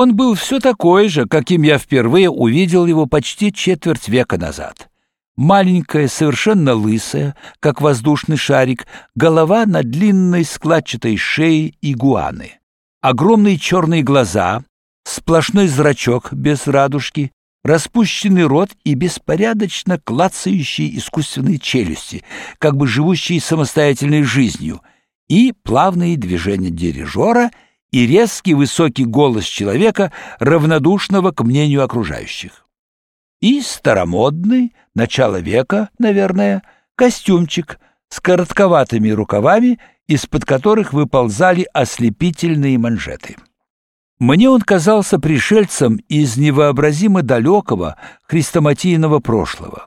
Он был все такой же, каким я впервые увидел его почти четверть века назад. Маленькая, совершенно лысая, как воздушный шарик, голова на длинной складчатой шее игуаны. Огромные черные глаза, сплошной зрачок без радужки, распущенный рот и беспорядочно клацающие искусственные челюсти, как бы живущие самостоятельной жизнью, и плавные движения дирижера и резкий высокий голос человека, равнодушного к мнению окружающих. И старомодный, начало века, наверное, костюмчик с коротковатыми рукавами, из-под которых выползали ослепительные манжеты. Мне он казался пришельцем из невообразимо далекого хрестоматийного прошлого.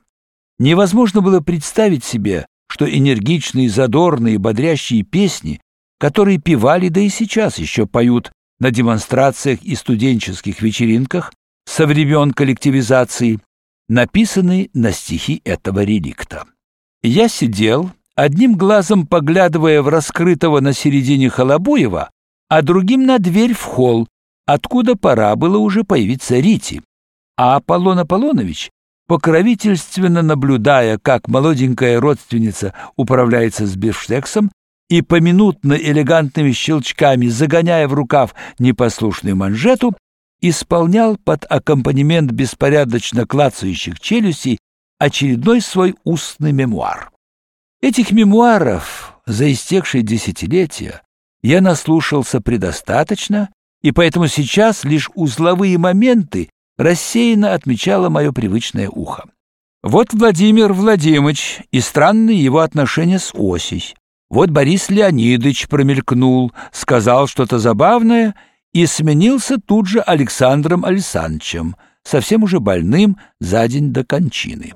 Невозможно было представить себе, что энергичные, задорные, бодрящие песни, которые певали, да и сейчас еще поют на демонстрациях и студенческих вечеринках со времен коллективизации, написаны на стихи этого реликта. Я сидел, одним глазом поглядывая в раскрытого на середине Холобуева, а другим на дверь в холл, откуда пора было уже появиться Рите. А Аполлон Аполлонович, покровительственно наблюдая, как молоденькая родственница управляется с бифштексом, и поминутно элегантными щелчками загоняя в рукав непослушную манжету, исполнял под аккомпанемент беспорядочно клацающих челюстей очередной свой устный мемуар. Этих мемуаров за истекшие десятилетия я наслушался предостаточно и поэтому сейчас лишь узловые моменты рассеянно отмечало мое привычное ухо. Вот Владимир Владимирович и странные его отношения с Осей. Вот Борис Леонидович промелькнул, сказал что-то забавное и сменился тут же Александром Александровичем, совсем уже больным за день до кончины.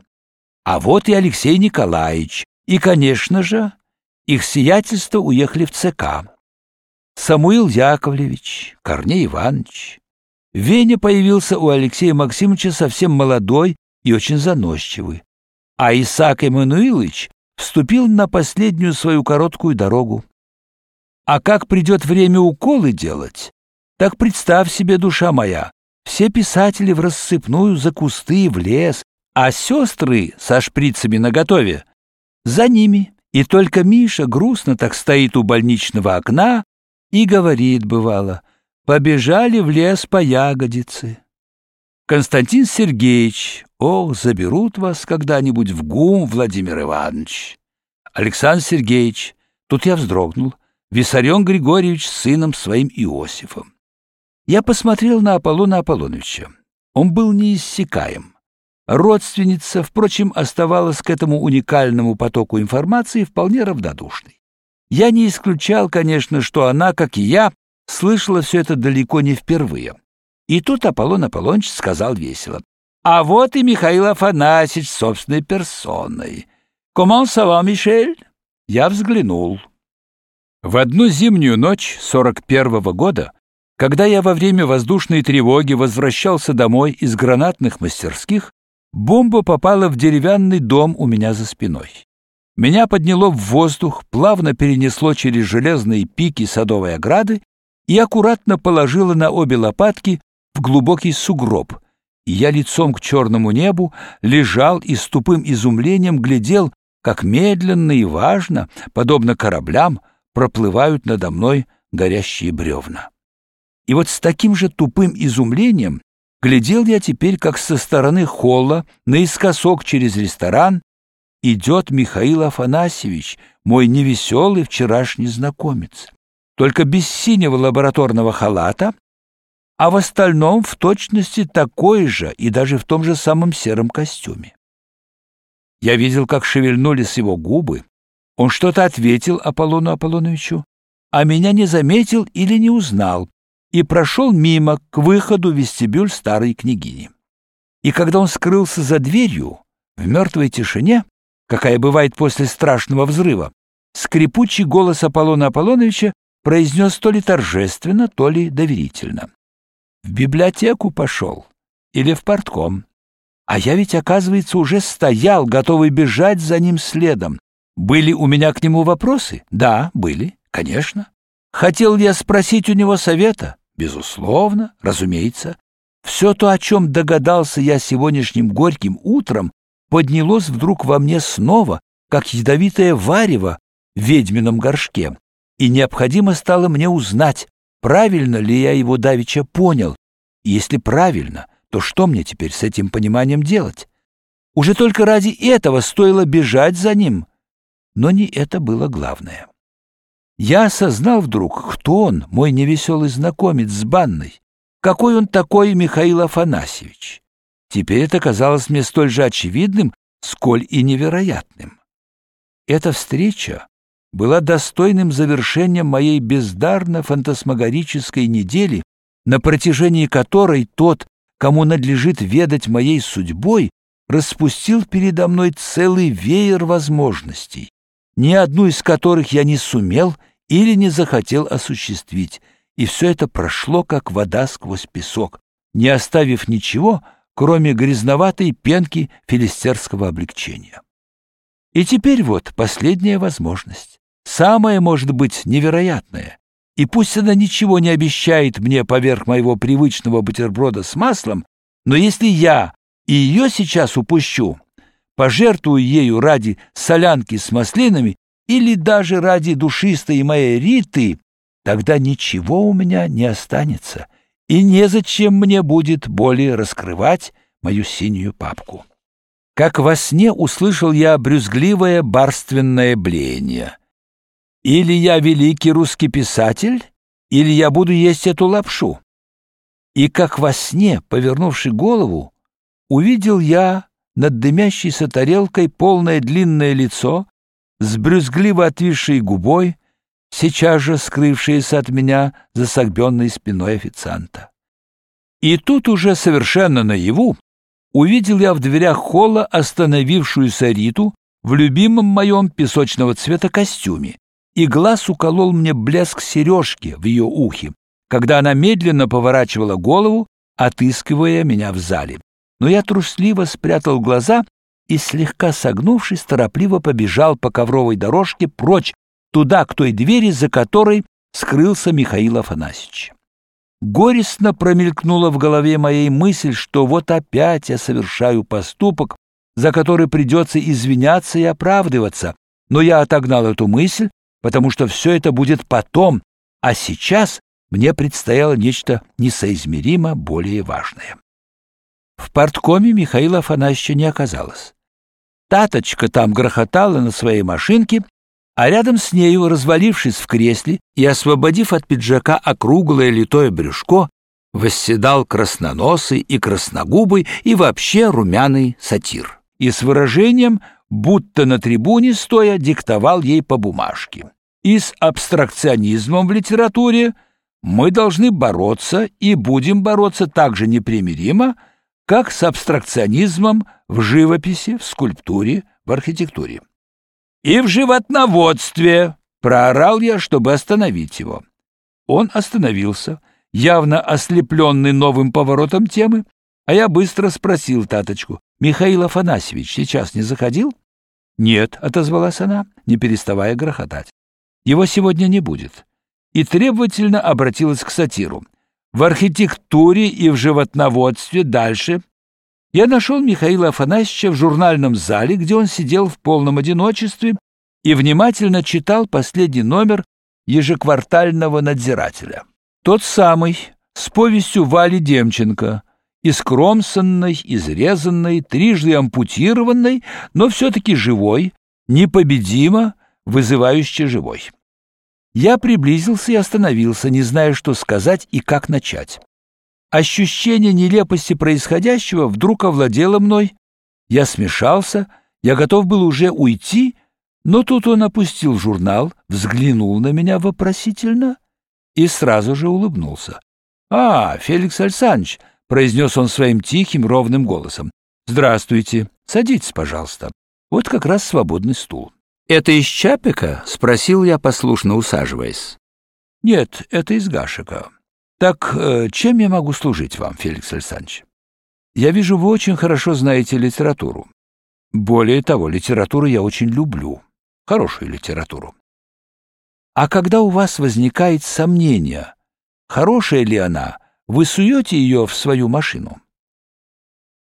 А вот и Алексей Николаевич, и, конечно же, их сиятельство уехали в ЦК. Самуил Яковлевич, Корней Иванович. Веня появился у Алексея Максимовича совсем молодой и очень заносчивый. А Исаак Эммануилович вступил на последнюю свою короткую дорогу. А как придет время уколы делать, так представь себе, душа моя, все писатели в рассыпную за кусты в лес, а сестры со шприцами наготове за ними. И только Миша грустно так стоит у больничного окна, и говорит, бывало, побежали в лес по ягодице. Константин Сергеевич, ох, заберут вас когда-нибудь в ГУМ, Владимир Иванович. Александр Сергеевич, тут я вздрогнул, Виссарион Григорьевич с сыном своим Иосифом. Я посмотрел на Аполлона Аполлоновича. Он был неиссякаем. Родственница, впрочем, оставалась к этому уникальному потоку информации вполне равнодушной. Я не исключал, конечно, что она, как и я, слышала все это далеко не впервые. И тут Аполлон Аполлоныч сказал весело. «А вот и Михаил Афанасьевич собственной персоной. Comment ça va, Мишель?» Я взглянул. В одну зимнюю ночь сорок первого года, когда я во время воздушной тревоги возвращался домой из гранатных мастерских, бомба попала в деревянный дом у меня за спиной. Меня подняло в воздух, плавно перенесло через железные пики садовой ограды и аккуратно положило на обе лопатки в глубокий сугроб. И я лицом к черному небу лежал и с тупым изумлением глядел, как медленно и важно, подобно кораблям, проплывают надо мной горящие бревна. И вот с таким же тупым изумлением глядел я теперь, как со стороны холла, наискосок через ресторан, идет Михаил Афанасьевич, мой невеселый вчерашний знакомец. Только без синего лабораторного халата, а в остальном в точности такой же и даже в том же самом сером костюме. Я видел, как шевельнулись его губы. Он что-то ответил Аполлону Аполлоновичу, а меня не заметил или не узнал и прошел мимо к выходу в вестибюль старой княгини. И когда он скрылся за дверью, в мертвой тишине, какая бывает после страшного взрыва, скрипучий голос Аполлона Аполлоновича произнес то ли торжественно, то ли доверительно. В библиотеку пошел или в портком. А я ведь, оказывается, уже стоял, готовый бежать за ним следом. Были у меня к нему вопросы? Да, были, конечно. Хотел я спросить у него совета? Безусловно, разумеется. Все то, о чем догадался я сегодняшним горьким утром, поднялось вдруг во мне снова, как ядовитое варево в ведьмином горшке, и необходимо стало мне узнать, правильно ли я его давеча понял, и если правильно, то что мне теперь с этим пониманием делать? Уже только ради этого стоило бежать за ним, но не это было главное. Я осознал вдруг, кто он, мой невеселый знакомец с банной, какой он такой Михаил Афанасьевич. Теперь это казалось мне столь же очевидным, сколь и невероятным. Эта встреча была достойным завершением моей бездарно-фантасмагорической недели, на протяжении которой тот, кому надлежит ведать моей судьбой, распустил передо мной целый веер возможностей, ни одну из которых я не сумел или не захотел осуществить, и все это прошло, как вода сквозь песок, не оставив ничего, кроме грязноватой пенки филистерского облегчения. И теперь вот последняя возможность, самая, может быть, невероятная, и пусть она ничего не обещает мне поверх моего привычного бутерброда с маслом, но если я и ее сейчас упущу, пожертвую ею ради солянки с маслинами или даже ради душистой моей Риты, тогда ничего у меня не останется, и незачем мне будет более раскрывать мою синюю папку. Как во сне услышал я брюзгливое барственное блеяние. Или я великий русский писатель, или я буду есть эту лапшу. И как во сне, повернувши голову, увидел я над дымящейся тарелкой полное длинное лицо с брюзгливо отвисшей губой, сейчас же скрывшееся от меня за согбенной спиной официанта. И тут уже совершенно наяву увидел я в дверях холла остановившуюся Риту в любимом моем песочного цвета костюме, и глаз уколол мне блеск сережки в ее ухе, когда она медленно поворачивала голову, отыскивая меня в зале но я трусливо спрятал глаза и, слегка согнувшись, торопливо побежал по ковровой дорожке прочь, туда, к той двери, за которой скрылся Михаил Афанасьевич. Горестно промелькнула в голове моей мысль, что вот опять я совершаю поступок, за который придется извиняться и оправдываться, но я отогнал эту мысль, потому что все это будет потом, а сейчас мне предстояло нечто несоизмеримо более важное. В порткоме Михаила Афанасьевича не оказалось. Таточка там грохотала на своей машинке, а рядом с нею, развалившись в кресле и освободив от пиджака округлое литое брюшко, восседал красноносый и красногубый и вообще румяный сатир. И с выражением, будто на трибуне стоя, диктовал ей по бумажке. И с абстракционизмом в литературе мы должны бороться и будем бороться так же непримиримо, как с абстракционизмом в живописи, в скульптуре, в архитектуре. «И в животноводстве!» — проорал я, чтобы остановить его. Он остановился, явно ослепленный новым поворотом темы, а я быстро спросил Таточку, «Михаил Афанасьевич сейчас не заходил?» «Нет», — отозвалась она, не переставая грохотать. «Его сегодня не будет». И требовательно обратилась к сатиру в архитектуре и в животноводстве дальше. Я нашел Михаила Афанасьевича в журнальном зале, где он сидел в полном одиночестве и внимательно читал последний номер ежеквартального надзирателя. Тот самый, с повестью Вали Демченко, искромсанной, изрезанной, трижды ампутированной, но все-таки живой, непобедимо, вызывающе живой. Я приблизился и остановился, не зная, что сказать и как начать. Ощущение нелепости происходящего вдруг овладело мной. Я смешался, я готов был уже уйти, но тут он опустил журнал, взглянул на меня вопросительно и сразу же улыбнулся. «А, Феликс Александрович!» — произнес он своим тихим, ровным голосом. «Здравствуйте. Садитесь, пожалуйста. Вот как раз свободный стул». «Это из Чапика?» — спросил я, послушно усаживаясь. «Нет, это из Гашика. Так э, чем я могу служить вам, Феликс Александрович? Я вижу, вы очень хорошо знаете литературу. Более того, литературу я очень люблю. Хорошую литературу. А когда у вас возникает сомнение, хорошая ли она, вы суете ее в свою машину?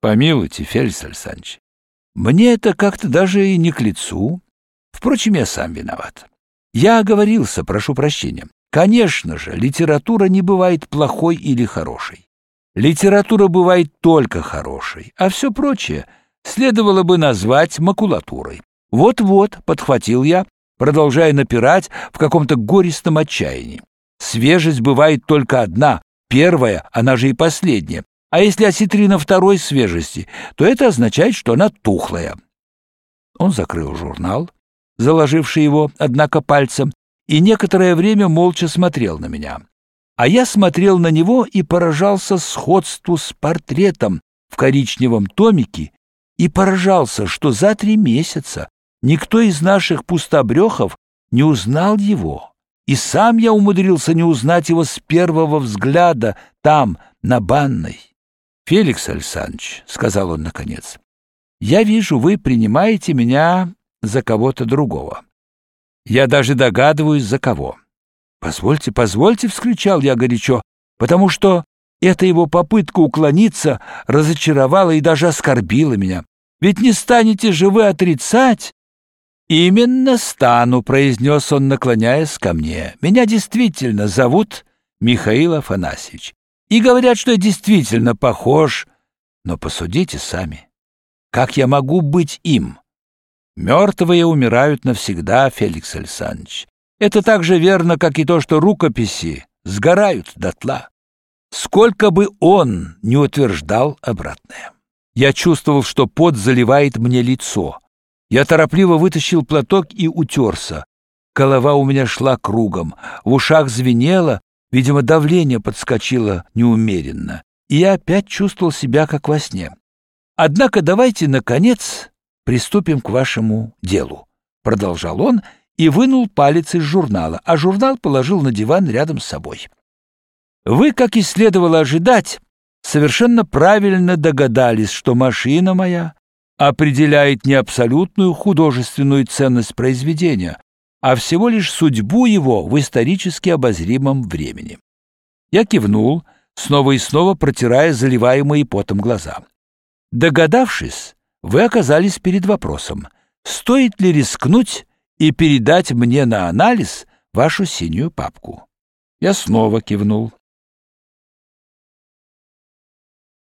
Помилуйте, Феликс Александрович, мне это как-то даже и не к лицу. Впрочем, я сам виноват. Я оговорился, прошу прощения. Конечно же, литература не бывает плохой или хорошей. Литература бывает только хорошей, а все прочее следовало бы назвать макулатурой. Вот-вот, подхватил я, продолжая напирать в каком-то гористом отчаянии. Свежесть бывает только одна, первая, она же и последняя. А если осетрина второй свежести, то это означает, что она тухлая. Он закрыл журнал, заложивший его, однако, пальцем, и некоторое время молча смотрел на меня. А я смотрел на него и поражался сходству с портретом в коричневом томике и поражался, что за три месяца никто из наших пустобрехов не узнал его. И сам я умудрился не узнать его с первого взгляда там, на банной. «Феликс Александрович», — сказал он наконец, — «я вижу, вы принимаете меня за кого-то другого. Я даже догадываюсь, за кого. Позвольте, позвольте, вскричал я горячо, потому что эта его попытка уклониться разочаровала и даже оскорбила меня. Ведь не станете же вы отрицать? Именно стану, произнес он, наклоняясь ко мне. Меня действительно зовут Михаил Афанасьевич. И говорят, что я действительно похож, но посудите сами. Как я могу быть им? Мертвые умирают навсегда, Феликс Александрович. Это так же верно, как и то, что рукописи сгорают дотла. Сколько бы он не утверждал обратное. Я чувствовал, что пот заливает мне лицо. Я торопливо вытащил платок и утерся. Голова у меня шла кругом, в ушах звенело, видимо, давление подскочило неумеренно, и я опять чувствовал себя как во сне. Однако давайте, наконец, приступим к вашему делу», — продолжал он и вынул палец из журнала, а журнал положил на диван рядом с собой. «Вы, как и следовало ожидать, совершенно правильно догадались, что машина моя определяет не абсолютную художественную ценность произведения, а всего лишь судьбу его в исторически обозримом времени». Я кивнул, снова и снова протирая заливаемые потом глаза. Догадавшись, вы оказались перед вопросом, стоит ли рискнуть и передать мне на анализ вашу синюю папку. Я снова кивнул.